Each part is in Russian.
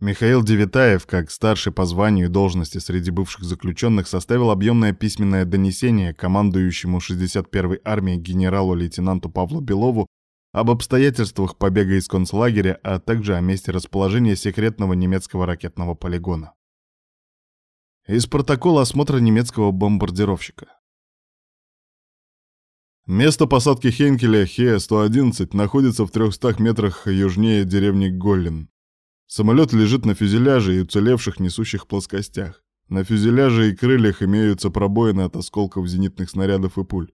Михаил Девитаев, как старший по званию и должности среди бывших заключенных, составил объемное письменное донесение командующему 61-й армией генералу-лейтенанту Павлу Белову об обстоятельствах побега из концлагеря, а также о месте расположения секретного немецкого ракетного полигона. Из протокола осмотра немецкого бомбардировщика. Место посадки Хенкеля Хе-111 находится в 300 метрах южнее деревни Голлин. Самолет лежит на фюзеляже и уцелевших несущих плоскостях. На фюзеляже и крыльях имеются пробоины от осколков зенитных снарядов и пуль.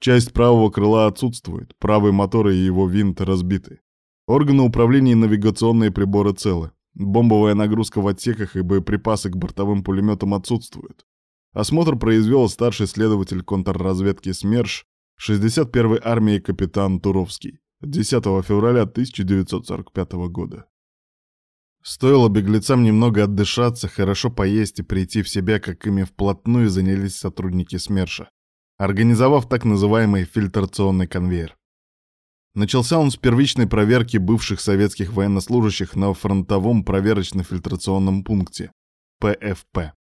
Часть правого крыла отсутствует, правый мотор и его винт разбиты. Органы управления и навигационные приборы целы. Бомбовая нагрузка в отсеках и боеприпасы к бортовым пулеметам отсутствуют. Осмотр произвел старший следователь контрразведки СМЕРШ 61-й армии капитан Туровский 10 февраля 1945 года. Стоило беглецам немного отдышаться, хорошо поесть и прийти в себя, как ими вплотную занялись сотрудники СМЕРШа, организовав так называемый фильтрационный конвейер. Начался он с первичной проверки бывших советских военнослужащих на фронтовом проверочно-фильтрационном пункте, ПФП.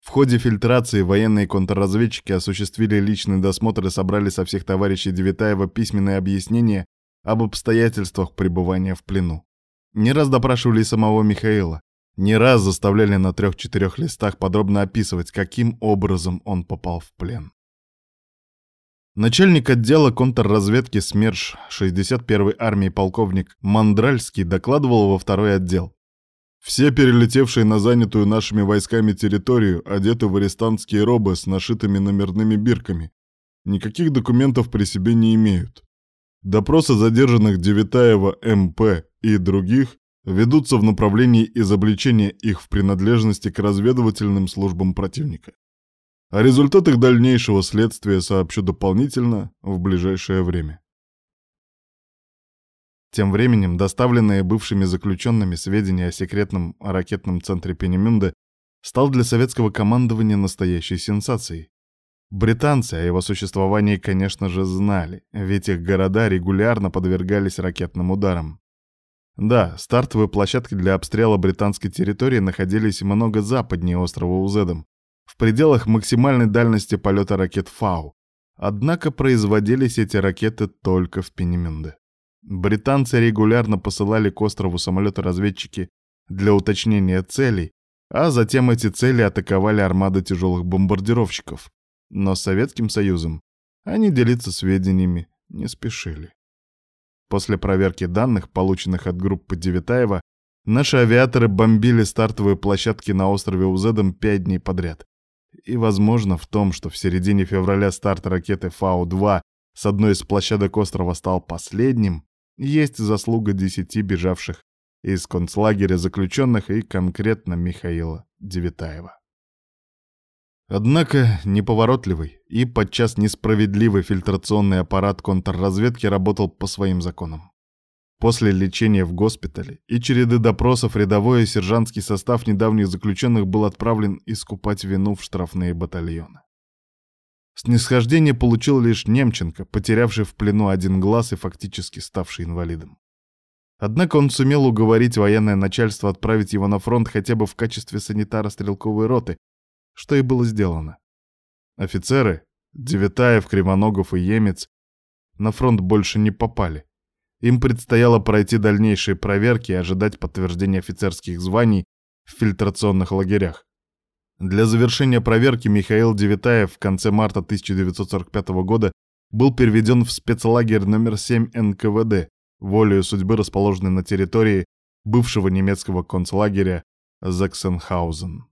В ходе фильтрации военные контрразведчики осуществили личный досмотр и собрали со всех товарищей Девятаева письменные объяснения об обстоятельствах пребывания в плену. Не раз допрашивали самого Михаила. Не раз заставляли на трех-четырех листах подробно описывать, каким образом он попал в плен. Начальник отдела контрразведки СМЕРШ 61-й армии полковник Мандральский докладывал во второй отдел. Все перелетевшие на занятую нашими войсками территорию одеты в арестантские робы с нашитыми номерными бирками. Никаких документов при себе не имеют. Допросы задержанных Девятаева МП и других ведутся в направлении изобличения их в принадлежности к разведывательным службам противника. О результатах дальнейшего следствия сообщу дополнительно в ближайшее время. Тем временем доставленные бывшими заключенными сведения о секретном ракетном центре Пенемюнда стал для советского командования настоящей сенсацией. Британцы о его существовании, конечно же, знали, ведь их города регулярно подвергались ракетным ударам. Да, стартовые площадки для обстрела британской территории находились много западнее острова Узедом, в пределах максимальной дальности полета ракет «Фау». Однако производились эти ракеты только в Пенемюнде. Британцы регулярно посылали к острову самолеты-разведчики для уточнения целей, а затем эти цели атаковали армады тяжелых бомбардировщиков. Но с Советским Союзом они делиться сведениями не спешили. После проверки данных, полученных от группы Девятаева, наши авиаторы бомбили стартовые площадки на острове Узедом пять дней подряд. И, возможно, в том, что в середине февраля старт ракеты Фау-2 с одной из площадок острова стал последним, есть заслуга десяти бежавших из концлагеря заключенных и конкретно Михаила Девятаева. Однако неповоротливый и подчас несправедливый фильтрационный аппарат контрразведки работал по своим законам. После лечения в госпитале и череды допросов рядовой и сержантский состав недавних заключенных был отправлен искупать вину в штрафные батальоны. Снисхождение получил лишь Немченко, потерявший в плену один глаз и фактически ставший инвалидом. Однако он сумел уговорить военное начальство отправить его на фронт хотя бы в качестве санитара стрелковой роты, что и было сделано. Офицеры, Девятаев, Кривоногов и Емец, на фронт больше не попали. Им предстояло пройти дальнейшие проверки и ожидать подтверждения офицерских званий в фильтрационных лагерях. Для завершения проверки Михаил Девятаев в конце марта 1945 года был переведен в спецлагерь номер 7 НКВД, волею судьбы расположенный на территории бывшего немецкого концлагеря Заксенхаузен.